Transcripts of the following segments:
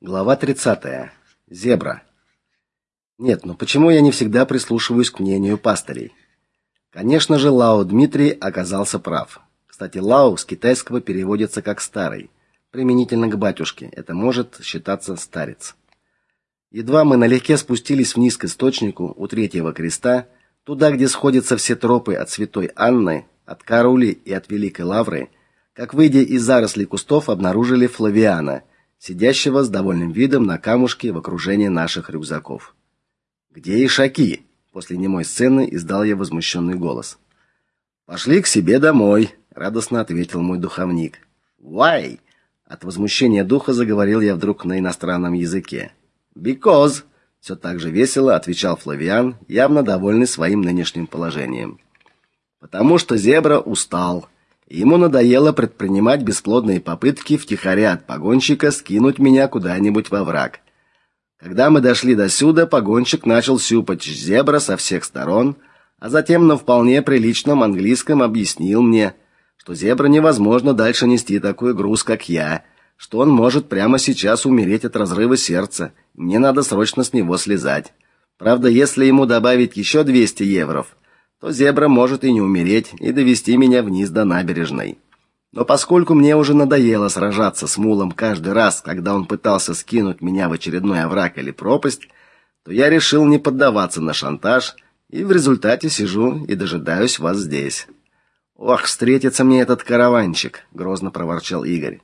Глава 30. Зебра. Нет, ну почему я не всегда прислушиваюсь к мнению пастырей? Конечно же, Лао Дмитрий оказался прав. Кстати, Лао с китайского переводится как старый, применительно к батюшке. Это может считаться старец. Едва мы налегке спустились вниз к источнику у третьего креста, туда, где сходятся все тропы от Святой Анны, от Карули и от Великой Лавры, как выйдя из зарослей кустов, обнаружили Флавиана – сидящего с довольным видом на камушке в окружении наших рюкзаков. Где ишаки? После немой сцены издал я возмущенный голос. Пошли к себе домой, радостно ответил мой духовник. Why? От возмущения духа заговорил я вдруг на иностранном языке. Because все так же весело отвечал Флавиан, явно довольный своим нынешним положением. Потому что зебра устал. Ему надоело предпринимать бесплодные попытки втихаря от погонщика скинуть меня куда-нибудь во враг. Когда мы дошли до сюда, погонщик начал сюпать зебра со всех сторон, а затем на вполне приличном английском объяснил мне, что зебра невозможно дальше нести такой груз, как я, что он может прямо сейчас умереть от разрыва сердца. Мне надо срочно с него слезать. Правда, если ему добавить еще 200 евро, то зебра может и не умереть и довести меня вниз до набережной. Но поскольку мне уже надоело сражаться с мулом каждый раз, когда он пытался скинуть меня в очередной овраг или пропасть, то я решил не поддаваться на шантаж, и в результате сижу и дожидаюсь вас здесь. Ох, встретится мне этот караванчик, грозно проворчал Игорь.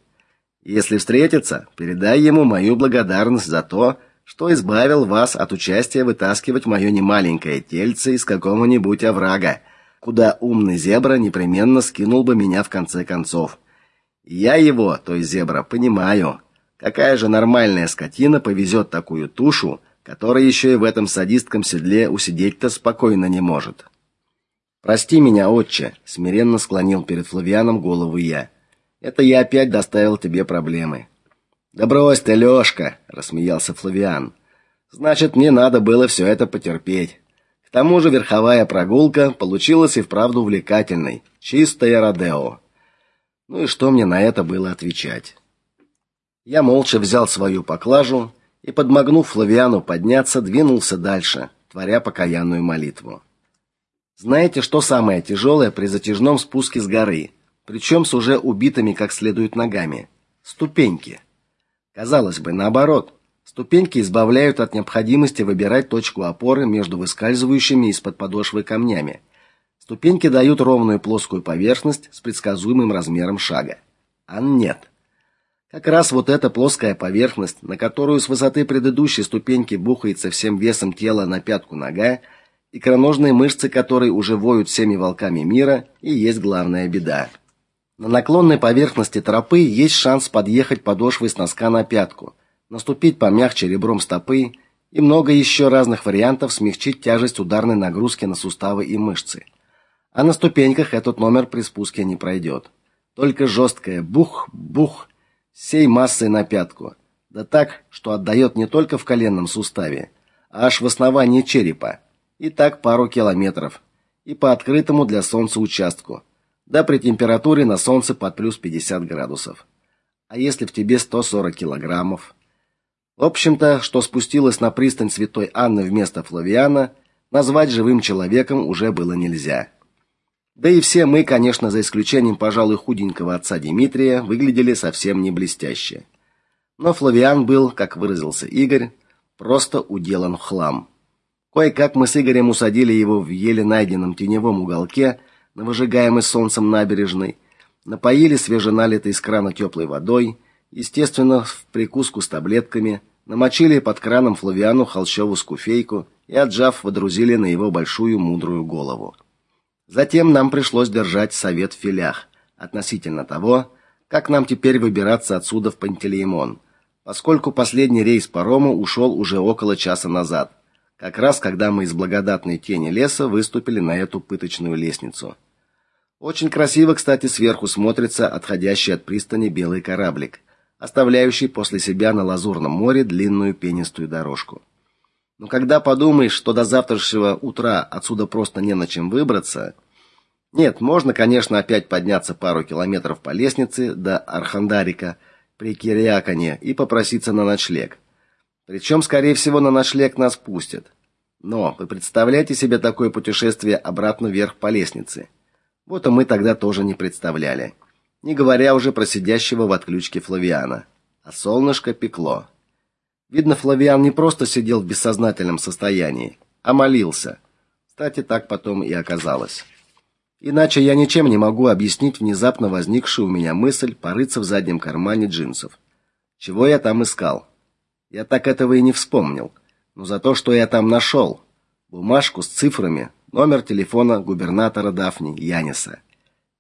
Если встретится, передай ему мою благодарность за то, что избавил вас от участия вытаскивать мое немаленькое тельце из какого-нибудь оврага, куда умный зебра непременно скинул бы меня в конце концов. я его, то есть зебра, понимаю. Какая же нормальная скотина повезет такую тушу, которая еще и в этом садистском седле усидеть-то спокойно не может? Прости меня, отче, смиренно склонил перед Флавианом голову я. Это я опять доставил тебе проблемы. Да брось ты, Лёшка, рассмеялся Флавиан. Значит, мне надо было все это потерпеть. К тому же верховая прогулка получилась и вправду увлекательной, чистое родео. Ну и что мне на это было отвечать? Я молча взял свою поклажу и, подмогнув Флавиану подняться, двинулся дальше, творя покаянную молитву. Знаете, что самое тяжелое при затяжном спуске с горы, причем с уже убитыми как следует ногами? Ступеньки. Казалось бы, наоборот. Ступеньки избавляют от необходимости выбирать точку опоры между выскальзывающими из-под подошвы камнями. Ступеньки дают ровную плоскую поверхность с предсказуемым размером шага. А нет. Как раз вот эта плоская поверхность, на которую с высоты предыдущей ступеньки бухается всем весом тела на пятку нога, икроножные мышцы которой уже воют всеми волками мира, и есть главная беда. На наклонной поверхности тропы есть шанс подъехать подошвой с носка на пятку, наступить помягче ребром стопы и много еще разных вариантов смягчить тяжесть ударной нагрузки на суставы и мышцы. А на ступеньках этот номер при спуске не пройдет. Только жесткое бух-бух всей массой на пятку. Да так, что отдает не только в коленном суставе, а аж в основании черепа. И так пару километров. И по открытому для солнца участку да при температуре на солнце под плюс 50 градусов. А если в тебе 140 килограммов? В общем-то, что спустилась на пристань Святой Анны вместо Флавиана, назвать живым человеком уже было нельзя. Да и все мы, конечно, за исключением, пожалуй, худенького отца Дмитрия, выглядели совсем не блестяще. Но Флавиан был, как выразился Игорь, просто уделан в хлам. Кое-как мы с Игорем усадили его в еле найденном теневом уголке – на выжигаемой солнцем набережной, напоили свеженалитой из крана теплой водой, естественно, в прикуску с таблетками, намочили под краном Флавиану холщовую скуфейку и отжав, водрузили на его большую мудрую голову. Затем нам пришлось держать совет в филях относительно того, как нам теперь выбираться отсюда в Пантелеймон, поскольку последний рейс парома ушел уже около часа назад, как раз когда мы из благодатной тени леса выступили на эту пыточную лестницу. Очень красиво, кстати, сверху смотрится отходящий от пристани белый кораблик, оставляющий после себя на лазурном море длинную пенистую дорожку. Но когда подумаешь, что до завтрашнего утра отсюда просто не на чем выбраться, нет, можно, конечно, опять подняться пару километров по лестнице до Архандарика при Кириаконе и попроситься на ночлег. Причем, скорее всего, на ночлег нас пустят. Но вы представляете себе такое путешествие обратно вверх по лестнице? Вот и мы тогда тоже не представляли. Не говоря уже про сидящего в отключке Флавиана. А солнышко пекло. Видно, Флавиан не просто сидел в бессознательном состоянии, а молился. Кстати, так потом и оказалось. Иначе я ничем не могу объяснить внезапно возникшую у меня мысль порыться в заднем кармане джинсов. Чего я там искал? Я так этого и не вспомнил. Но за то, что я там нашел. Бумажку с цифрами, номер телефона губернатора Дафни Яниса.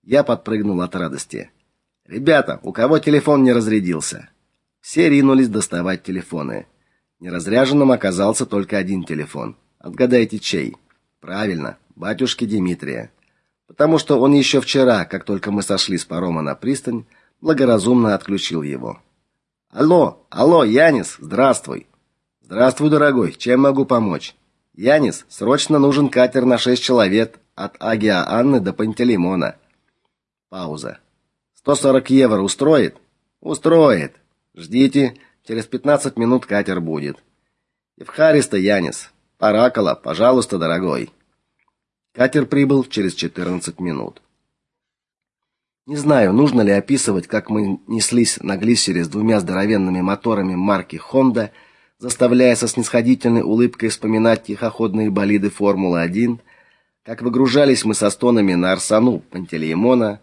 Я подпрыгнул от радости. Ребята, у кого телефон не разрядился? Все ринулись доставать телефоны. Неразряженным оказался только один телефон. Отгадайте, чей? Правильно, батюшки Дмитрия. Потому что он еще вчера, как только мы сошли с парома на пристань, благоразумно отключил его. Алло, алло, Янис, здравствуй. Здравствуй, дорогой. Чем могу помочь? Янис, срочно нужен катер на шесть человек от Агия Анны до Пантелеймона. Пауза. 140 евро устроит? Устроит. Ждите, через 15 минут катер будет. Евхариста Янис. Паракола, пожалуйста, дорогой. Катер прибыл через 14 минут. Не знаю, нужно ли описывать, как мы неслись на глиссере с двумя здоровенными моторами марки Honda, заставляя со снисходительной улыбкой вспоминать тихоходные болиды Формулы-1, как выгружались мы со стонами на Арсану Пантелеймона,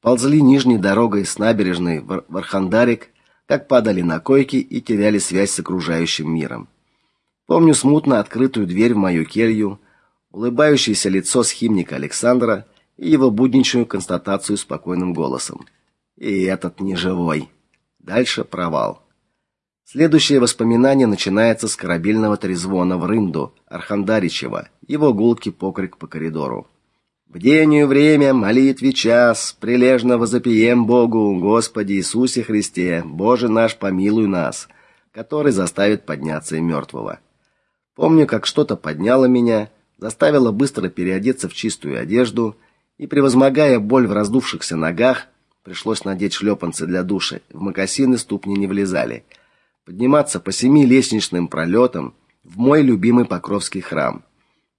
ползли нижней дорогой с набережной в Архандарик, как падали на койки и теряли связь с окружающим миром. Помню смутно открытую дверь в мою келью, улыбающееся лицо схимника Александра и его будничную констатацию спокойным голосом. И этот не живой. Дальше провал. Следующее воспоминание начинается с корабельного трезвона в Рынду Архандаричева, его гулкий покрик по коридору. В дению время, молитве час, прилежно возопием Богу, Господи Иисусе Христе, Боже наш, помилуй нас, который заставит подняться и мертвого. Помню, как что-то подняло меня, заставило быстро переодеться в чистую одежду, и превозмогая боль в раздувшихся ногах, пришлось надеть шлепанцы для душа. В мокасины ступни не влезали. Подниматься по семи лестничным пролетам в мой любимый Покровский храм.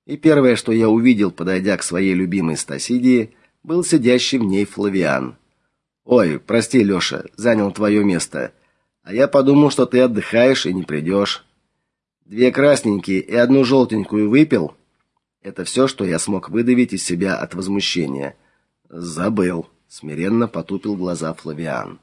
И первое, что я увидел, подойдя к своей любимой Стасидии, был сидящий в ней Флавиан. Ой, прости, Лёша, занял твое место. А я подумал, что ты отдыхаешь и не придешь. Две красненькие и одну желтенькую выпил. Это все, что я смог выдавить из себя от возмущения. Забыл, смиренно потупил глаза Флавиан.